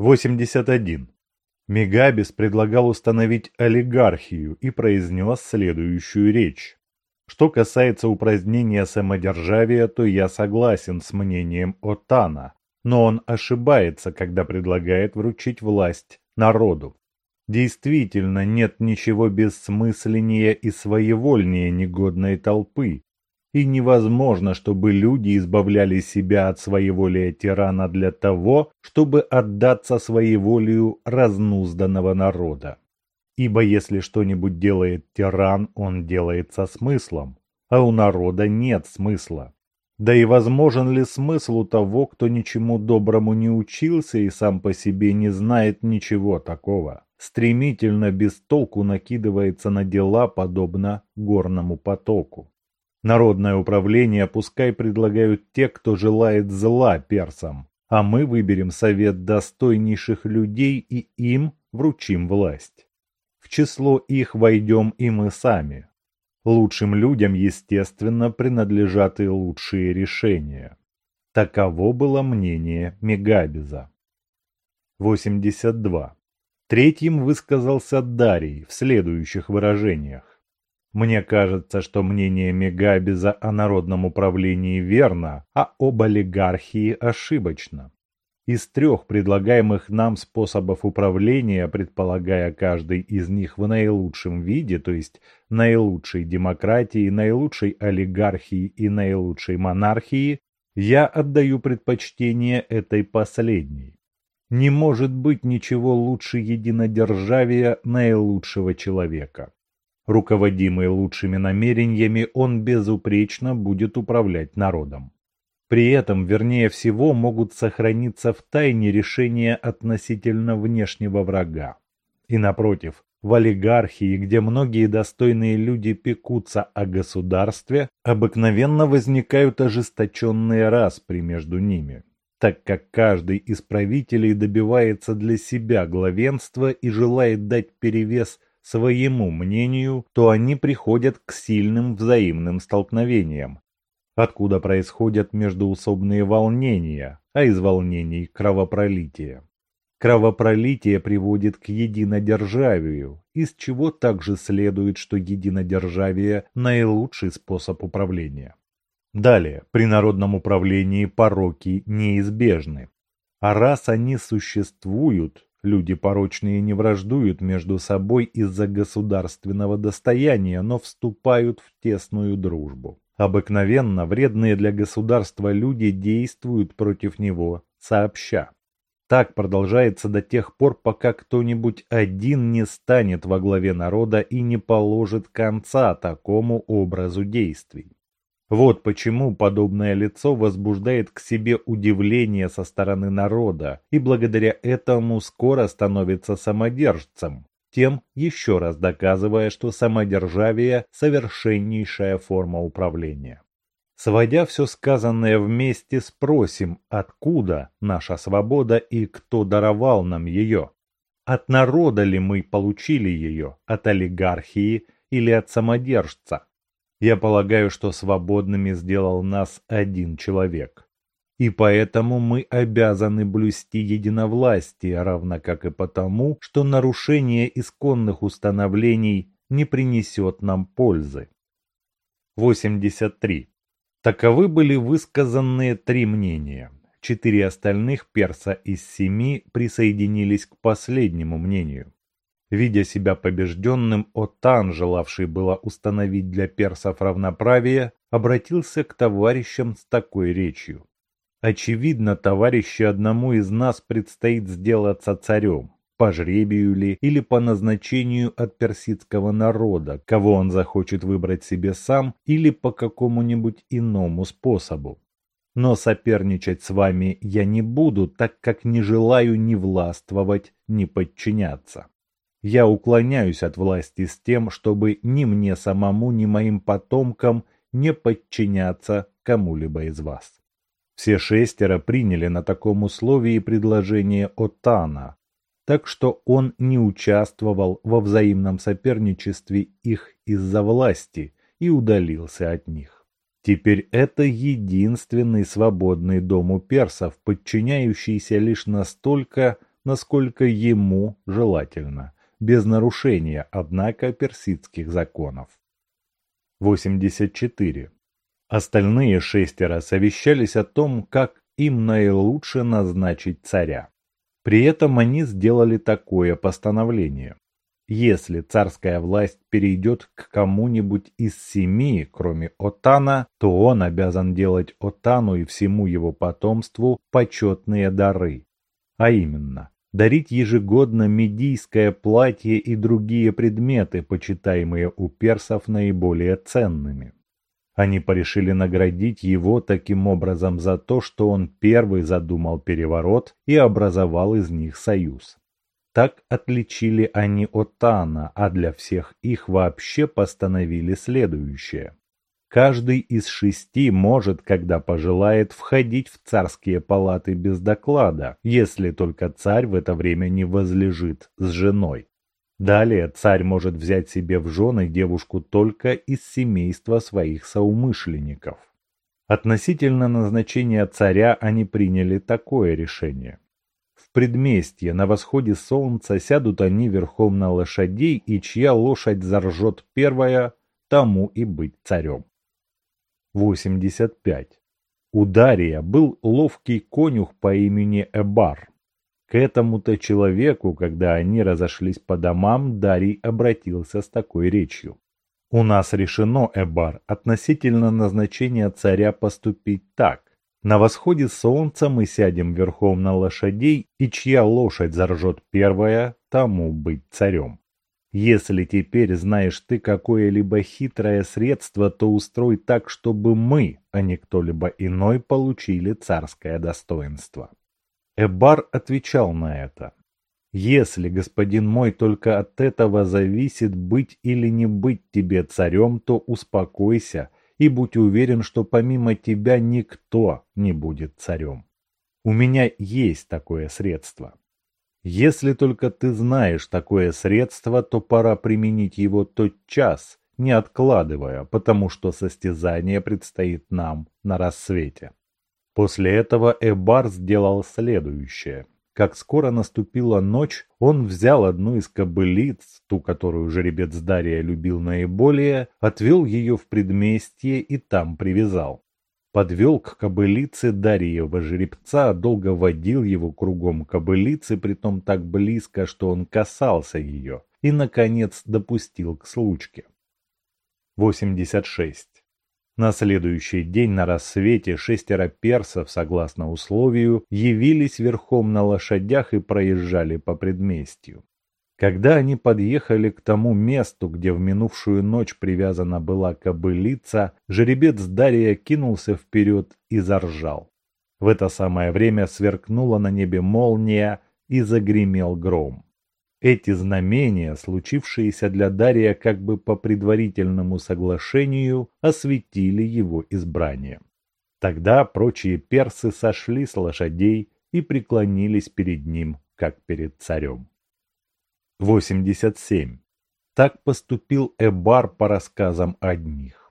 81. Мегабис предлагал установить олигархию и произнес следующую речь. Что касается упразднения самодержавия, то я согласен с мнением Отана, но он ошибается, когда предлагает вручить власть народу. Действительно, нет ничего бессмысленнее и своевольнее негодной толпы, и невозможно, чтобы люди избавляли себя от своеволия тирана для того, чтобы отдаться своеволию разнузданного народа. Ибо если что-нибудь делает тиран, он делает со смыслом, а у народа нет смысла. Да и возможен ли смысл у того, кто ничему доброму не учился и сам по себе не знает ничего такого? Стремительно без толку накидывается на дела, подобно горному потоку. Народное управление пускай предлагают те, кто желает зла персам, а мы выберем совет достойнейших людей и им вручим власть. В число их войдем и мы сами. Лучшим людям, естественно, принадлежат и лучшие решения. Таково было мнение Мегабиза. 82. Третьим высказался Дарий в следующих выражениях. Мне кажется, что мнение Мегабиза о народном управлении верно, а об олигархии ошибочно. Из трех предлагаемых нам способов управления, предполагая каждый из них в наилучшем виде, то есть наилучшей демократии, наилучшей олигархии и наилучшей монархии, я отдаю предпочтение этой последней. Не может быть ничего лучше единодержавия наилучшего человека. Руководимый лучшими намерениями, он безупречно будет управлять народом. При этом, вернее всего, могут сохраниться в тайне решения относительно внешнего врага. И напротив, в олигархии, где многие достойные люди пекутся о государстве, обыкновенно возникают ожесточенные распри между ними, так как каждый из правителей добивается для себя главенства и желает дать перевес своему мнению, то они приходят к сильным взаимным столкновениям, откуда происходят междуусобные волнения, а из волнений кровопролитие. Кровопролитие приводит к единодержавию, из чего также следует, что единодержавие – наилучший способ управления. Далее, при народном управлении пороки неизбежны. А раз они существуют, люди порочные не враждуют между собой из-за государственного достояния, но вступают в тесную дружбу. Обыкновенно вредные для государства люди действуют против него сообща. Так продолжается до тех пор, пока кто-нибудь один не станет во главе народа и не положит конца такому образу действий. Вот почему подобное лицо возбуждает к себе удивление со стороны народа и благодаря этому скоро становится самодержцем, тем еще раз доказывая, что самодержавие – совершеннейшая форма управления. Сводя все сказанное вместе, спросим, откуда наша свобода и кто даровал нам ее? От народа ли мы получили ее, от олигархии или от самодержца? Я полагаю, что свободными сделал нас один человек и поэтому мы обязаны блюсти единовластие, равно как и потому, что нарушение исконных установлений не принесет нам пользы. 83. Таковы были высказанные три мнения. Четыре остальных перса из семи присоединились к последнему мнению. Видя себя побежденным, Отан, желавший было установить для персов равноправие, обратился к товарищам с такой речью. Очевидно, товарищи, одному из нас предстоит сделаться царем, по жребию ли или по назначению от персидского народа, кого он захочет выбрать себе сам или по какому-нибудь иному способу. Но соперничать с вами я не буду, так как не желаю ни властвовать, ни подчиняться. Я уклоняюсь от власти с тем, чтобы ни мне самому, ни моим потомкам не подчиняться кому-либо из вас. Все шестеро приняли на таком условии предложение Отана, так что он не участвовал во взаимном соперничестве их из-за власти и удалился от них. Теперь это единственный свободный дом у персов, подчиняющийся лишь настолько, насколько ему желательно, без нарушения, однако, персидских законов. 84. Остальные шестеро совещались о том, как им наилучше назначить царя. При этом они сделали такое постановление. Если царская власть перейдет к кому-нибудь из семи, кроме Отана, то он обязан делать Отану и всему его потомству почетные дары. А именно, дарить ежегодно медийское платье и другие предметы, почитаемые у персов наиболее ценными. Они порешили наградить его таким образом за то, что он первый задумал переворот и образовал из них союз. Так отличили они Отана, а для всех их вообще постановили следующее. Каждый из шести может, когда пожелает, входить в царские палаты без доклада, если только царь в это время не возлежит с женой. Далее царь может взять себе в жены девушку только из семейства своих соумышленников. Относительно назначения царя они приняли такое решение. В предместье на восходе солнца сядут они верхом на лошадей, и чья лошадь заржет первая, тому и быть царем. 85. У Дария был ловкий конюх по имени Эбар. К этому-то человеку, когда они разошлись по домам, Дарий обратился с такой речью. «У нас решено, Эбар, относительно назначения царя поступить так. На восходе солнца мы сядем верхом на лошадей, и чья лошадь заржет первая, тому быть царем. Если теперь знаешь ты какое-либо хитрое средство, то устрой так, чтобы мы, а не кто-либо иной, получили царское достоинство. Эбар отвечал на это. Если, господин мой, только от этого зависит быть или не быть тебе царем, то успокойся и будь уверен, что помимо тебя никто не будет царем. У меня есть такое средство. Если только ты знаешь такое средство, то пора применить его тот час, не откладывая, потому что состязание предстоит нам на рассвете. После этого Эбар сделал следующее. Как скоро наступила ночь, он взял одну из кобылиц, ту, которую жеребец Дария любил наиболее, отвел ее в предместье и там привязал. Подвел к кобылице Дарьева жеребца, долго водил его кругом кобылицы, притом так близко, что он касался ее, и, наконец, допустил к случке. 86. На следующий день на рассвете шестеро персов, согласно условию, явились верхом на лошадях и проезжали по предместью. Когда они подъехали к тому месту, где в минувшую ночь привязана была кобылица, жеребец Дария кинулся вперед и заржал. В это самое время сверкнула на небе молния и загремел гром. Эти знамения, случившиеся для Дария как бы по предварительному соглашению, осветили его избрание. Тогда прочие персы сошли с лошадей и преклонились перед ним, как перед царем. 87. Так поступил Эбар по рассказам одних.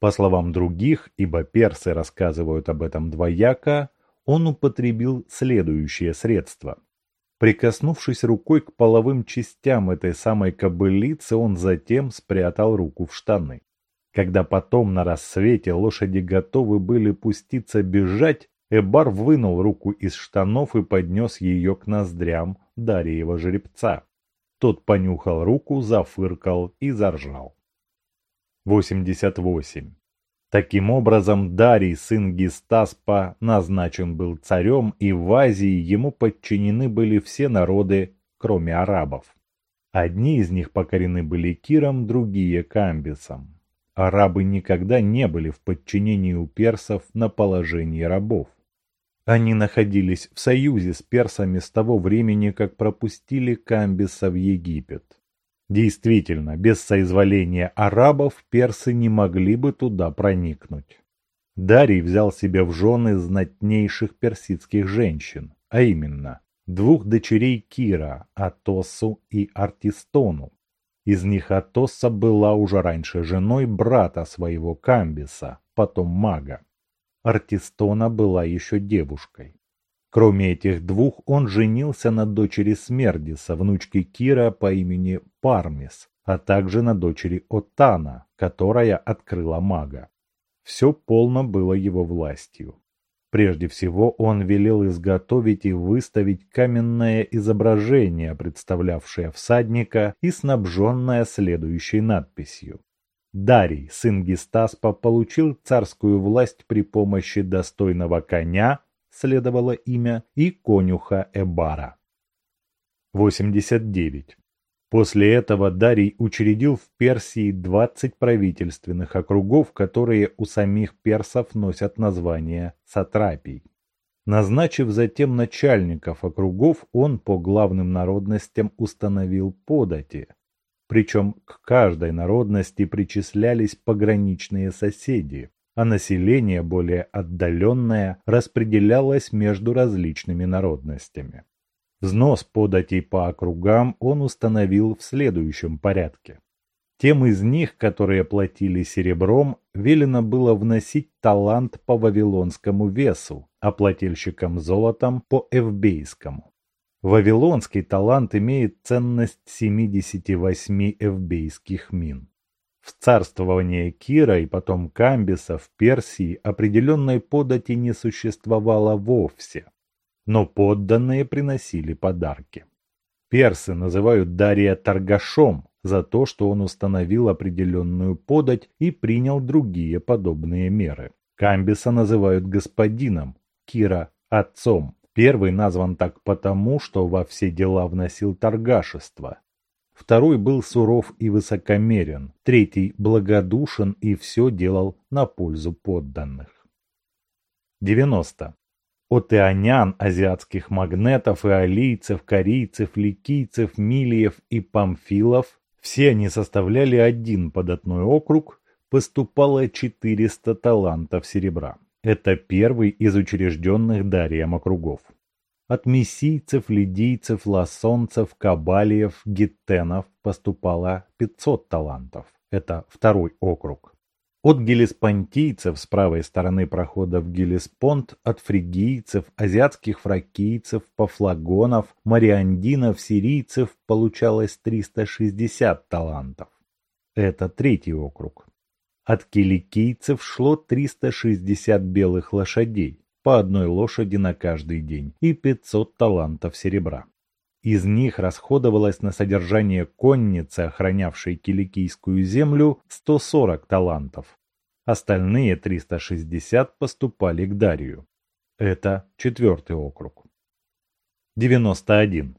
По словам других, ибо персы рассказывают об этом двояко, он употребил следующее средство – Прикоснувшись рукой к половым частям этой самой кобылицы, он затем спрятал руку в штаны. Когда потом на рассвете лошади готовы были пуститься бежать, Эбар вынул руку из штанов и поднес ее к ноздрям Дарьева жеребца. Тот понюхал руку, зафыркал и заржал. 88. Таким образом, Дарий, сын Гестаспа, назначен был царем, и в Азии ему подчинены были все народы, кроме арабов. Одни из них покорены были Киром, другие – Камбисом. Арабы никогда не были в подчинении у персов на положении рабов. Они находились в союзе с персами с того времени, как пропустили Камбиса в Египет. Действительно, без соизволения арабов персы не могли бы туда проникнуть. Дарий взял себе в жены знатнейших персидских женщин, а именно двух дочерей Кира, Атосу и Артистону. Из них Атоса была уже раньше женой брата своего Камбиса, потом мага. Артистона была еще девушкой. Кроме этих двух, он женился на дочери Смердиса, внучке Кира по имени Пармис, а также на дочери Отана, которая открыла мага. Все полно было его властью. Прежде всего он велел изготовить и выставить каменное изображение, представлявшее всадника и снабженное следующей надписью. Дарий, сын Гестаспа, получил царскую власть при помощи достойного коня, следовало имя, и конюха Эбара. 89. После этого Дарий учредил в Персии 20 правительственных округов, которые у самих персов носят название сатрапий. Назначив затем начальников округов, он по главным народностям установил подати. Причем к каждой народности причислялись пограничные соседи, а население более отдаленное распределялось между различными народностями. Взнос податей по округам он установил в следующем порядке. Тем из них, которые платили серебром, велено было вносить талант по вавилонскому весу, а плательщикам золотом по эвбейскому. Вавилонский талант имеет ценность 78 эвбейских мин. В царствование Кира и потом Камбиса в Персии определенной подати не существовало вовсе но подданные приносили подарки. Персы называют Дария торгашом за то, что он установил определенную подать и принял другие подобные меры. Камбиса называют господином, Кира – отцом. Первый назван так потому, что во все дела вносил торгашество. Второй был суров и высокомерен, третий – благодушен и все делал на пользу подданных. 90 от ионян, азиатских магнетов, иолийцев, корейцев, ликийцев, милиев и памфилов, все они составляли один податной округ, поступало 400 талантов серебра. Это первый из учрежденных Дарием округов. От мессийцев, лидийцев, лассонцев, кабалиев, гиттенов поступало 500 талантов. Это второй округ. От гелеспонтийцев с правой стороны прохода в Гелеспонт, от фригийцев, азиатских фракийцев, пафлагонов, мариандинов, сирийцев получалось 360 талантов. Это третий округ. От киликийцев шло 360 белых лошадей, по одной лошади на каждый день, и 500 талантов серебра. Из них расходовалось на содержание конницы, охранявшей Киликийскую землю, 140 талантов. Остальные 360 поступали к Дарию. Это четвертый округ. 91.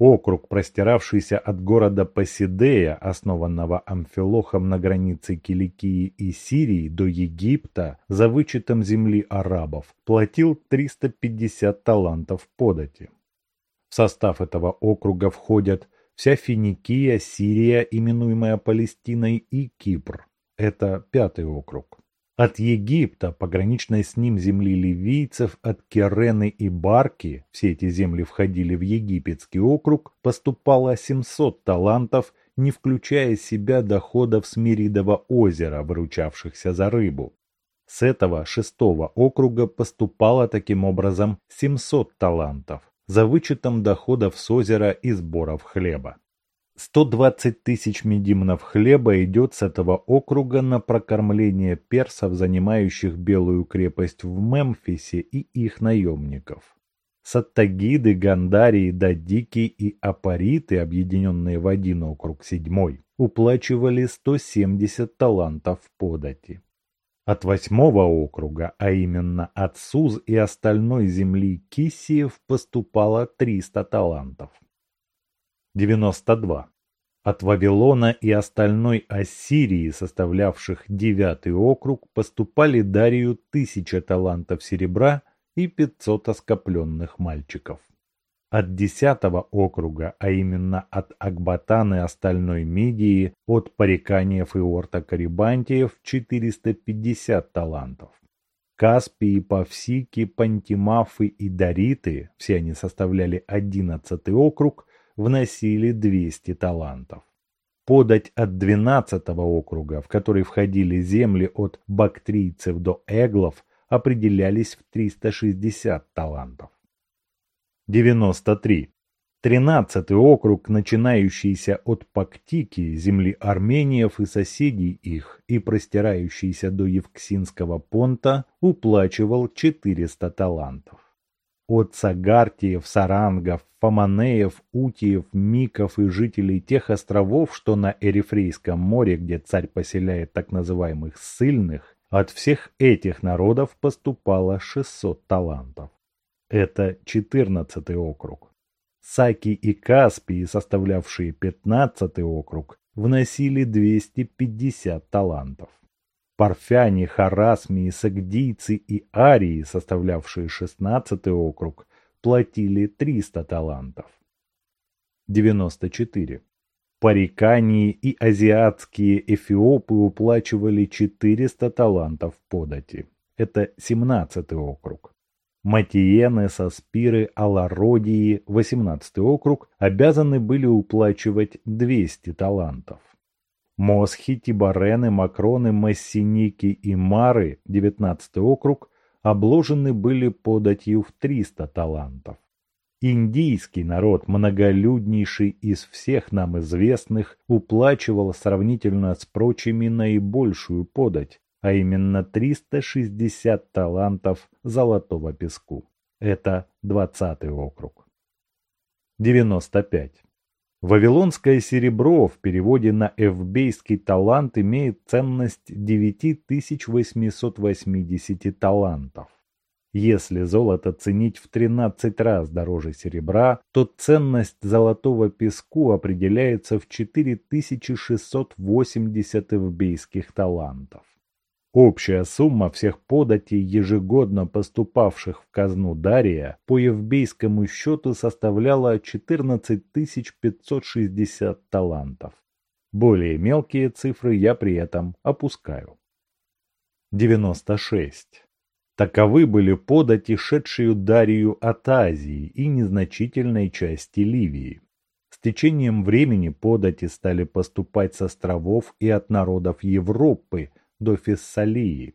Округ, простиравшийся от города Посидея, основанного Амфилохом на границе Киликии и Сирии, до Египта, за вычетом земли арабов, платил 350 талантов подати. В состав этого округа входят вся Финикия, Сирия, именуемая Палестиной, и Кипр. Это пятый округ. От Египта, пограничной с ним земли ливийцев, от Керены и Барки, все эти земли входили в египетский округ, поступало 700 талантов, не включая себя доходов с Миридова озера, выручавшихся за рыбу. С этого шестого округа поступало таким образом 700 талантов за вычетом доходов с озера и сборов хлеба. 120 тысяч медимнов хлеба идет с этого округа на прокормление персов, занимающих Белую крепость в Мемфисе и их наемников. Саттагиды, Гандарии, Дадики и Апариты, объединенные в один округ седьмой, уплачивали 170 талантов подати. От восьмого округа, а именно от Суз и остальной земли Киссиев поступало 300 талантов. 92. От Вавилона и остальной Ассирии, составлявших девятый округ, поступали Дарию тысяча талантов серебра и 500 оскопленных мальчиков. От десятого округа, а именно от Акбатаны остальной Мидии, от Париканиев и Орта Карибантиев 450 талантов. Каспии, Павсики, Пантимафы и Дариты, все они составляли одиннадцатый округ, вносили 200 талантов. Подать от двенадцатого округа, в который входили земли от бактрийцев до эглов, определялись в 360 талантов. 93. Тринадцатый округ, начинающийся от Пактики, земли армениев и соседей их, и простирающийся до Евксинского понта, уплачивал 400 талантов. От Сагартиев, Сарангов, Фоманеев, Утиев, Миков и жителей тех островов, что на Эрифрейском море, где царь поселяет так называемых ссыльных, от всех этих народов поступало 600 талантов. Это 14 округ. Саки и Каспии, составлявшие пятнадцатый округ, вносили 250 талантов. Парфяне, Харасмии, Сагдийцы и Арии, составлявшие шестнадцатый округ, платили 300 талантов. 94. Парикании и азиатские эфиопы уплачивали 400 талантов подати. Это 17 округ. Матиены, Саспиры, Алародии, 18 округ, обязаны были уплачивать 200 талантов. Мосхи, Тибарены, Макроны, Массиники и Мары, 19 округ, обложены были податью в 300 талантов. Индийский народ, многолюднейший из всех нам известных, уплачивал сравнительно с прочими наибольшую подать, а именно 360 талантов золотого песку. Это 20 округ. 95. Вавилонское серебро в переводе на эвбейский талант имеет ценность 9880 талантов. Если золото ценить в 13 раз дороже серебра, то ценность золотого песку определяется в 4680 эвбейских талантов. Общая сумма всех податей, ежегодно поступавших в казну Дария, по евбейскому счету составляла 14 560 талантов. Более мелкие цифры я при этом опускаю. 96. Таковы были подати, шедшие Дарию от Азии и незначительной части Ливии. С течением времени подати стали поступать с островов и от народов Европы, до Фессалии.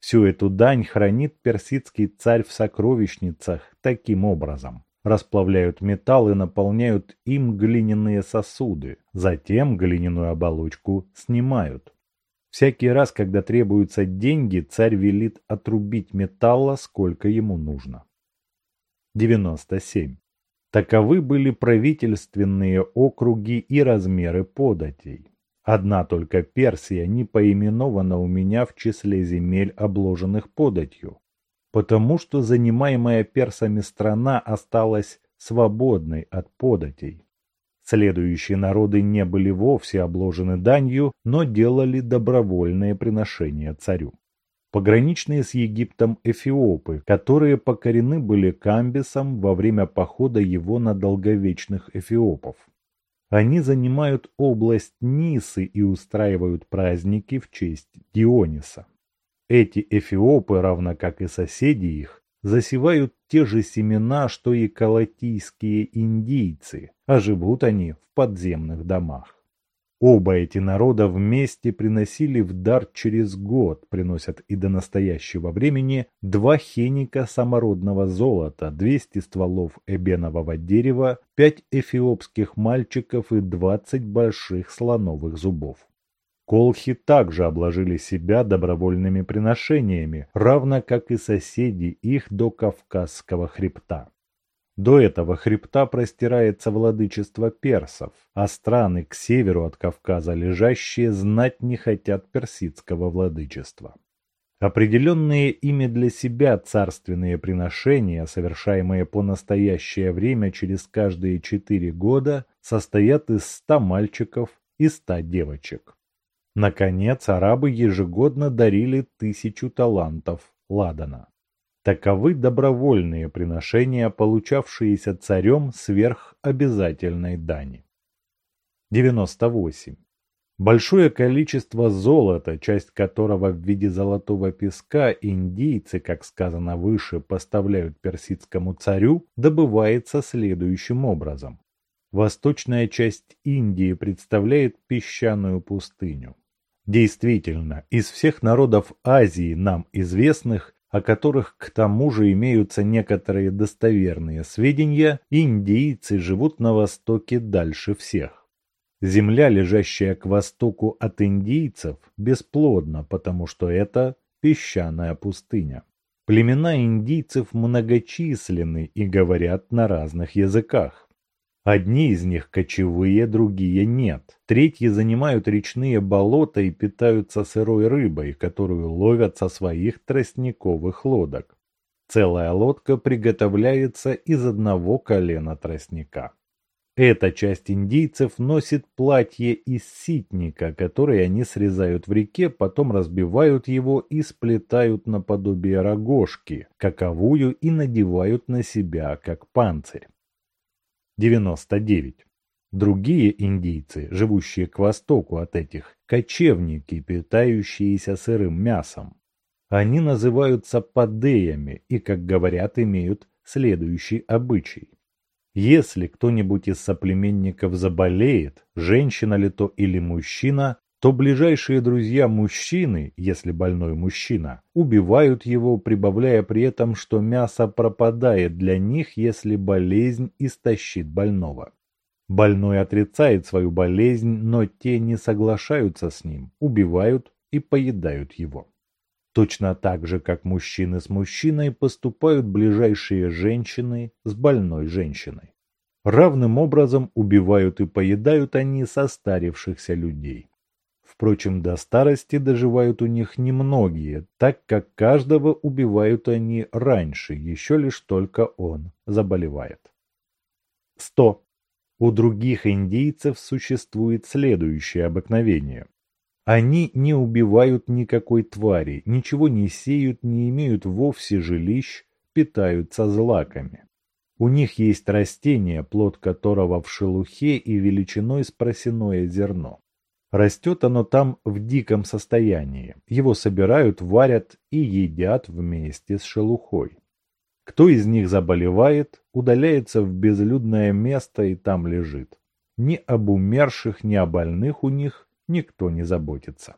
Всю эту дань хранит персидский царь в сокровищницах таким образом. Расплавляют металл и наполняют им глиняные сосуды. Затем глиняную оболочку снимают. Всякий раз, когда требуются деньги, царь велит отрубить металла, сколько ему нужно. 97. Таковы были правительственные округи и размеры податей. Одна только Персия не поименована у меня в числе земель, обложенных податью, потому что занимаемая персами страна осталась свободной от податей. Следующие народы не были вовсе обложены данью, но делали добровольные приношения царю. Пограничные с Египтом эфиопы, которые покорены были Камбисом во время похода его на долговечных эфиопов. Они занимают область Нисы и устраивают праздники в честь Диониса. Эти эфиопы, равно как и соседи их, засевают те же семена, что и калатийские индийцы, а живут они в подземных домах. Оба эти народа вместе приносили в дар через год, приносят и до настоящего времени, два хеника самородного золота, 200 стволов эбенового дерева, пять эфиопских мальчиков и 20 больших слоновых зубов. Колхи также обложили себя добровольными приношениями, равно как и соседи их до Кавказского хребта. До этого хребта простирается владычество персов, а страны к северу от Кавказа лежащие знать не хотят персидского владычества. Определенные ими для себя царственные приношения, совершаемые по настоящее время через каждые четыре года, состоят из ста мальчиков и ста девочек. Наконец, арабы ежегодно дарили тысячу талантов ладана. Таковы добровольные приношения, получавшиеся царем сверх обязательной дани. 98. Большое количество золота, часть которого в виде золотого песка индийцы, как сказано выше, поставляют персидскому царю, добывается следующим образом. Восточная часть Индии представляет песчаную пустыню. Действительно, из всех народов Азии нам известных, о которых к тому же имеются некоторые достоверные сведения, индийцы живут на востоке дальше всех. Земля, лежащая к востоку от индийцев, бесплодна, потому что это песчаная пустыня. Племена индийцев многочисленны и говорят на разных языках. Одни из них кочевые, другие нет. Третьи занимают речные болота и питаются сырой рыбой, которую ловят со своих тростниковых лодок. Целая лодка приготовляется из одного колена тростника. Эта часть индийцев носит платье из ситника, которое они срезают в реке, потом разбивают его и сплетают наподобие рогожки, каковую и надевают на себя, как панцирь. 99. Другие индийцы, живущие к востоку от этих, кочевники, питающиеся сырым мясом. Они называются падеями и, как говорят, имеют следующий обычай. Если кто-нибудь из соплеменников заболеет, женщина ли то или мужчина, то ближайшие друзья мужчины, если больной мужчина, убивают его, прибавляя при этом, что мясо пропадает для них, если болезнь истощит больного. Больной отрицает свою болезнь, но те не соглашаются с ним, убивают и поедают его. Точно так же, как мужчины с мужчиной, поступают ближайшие женщины с больной женщиной. Равным образом убивают и поедают они состарившихся людей. Впрочем, до старости доживают у них немногие, так как каждого убивают они раньше, еще лишь только он заболевает. 100. У других индейцев существует следующее обыкновение. Они не убивают никакой твари, ничего не сеют, не имеют вовсе жилищ, питаются злаками. У них есть растение, плод которого в шелухе и величиной с просяное зерно. Растет оно там в диком состоянии. Его собирают, варят и едят вместе с шелухой. Кто из них заболевает, удаляется в безлюдное место и там лежит. Ни об умерших, ни о больных у них никто не заботится.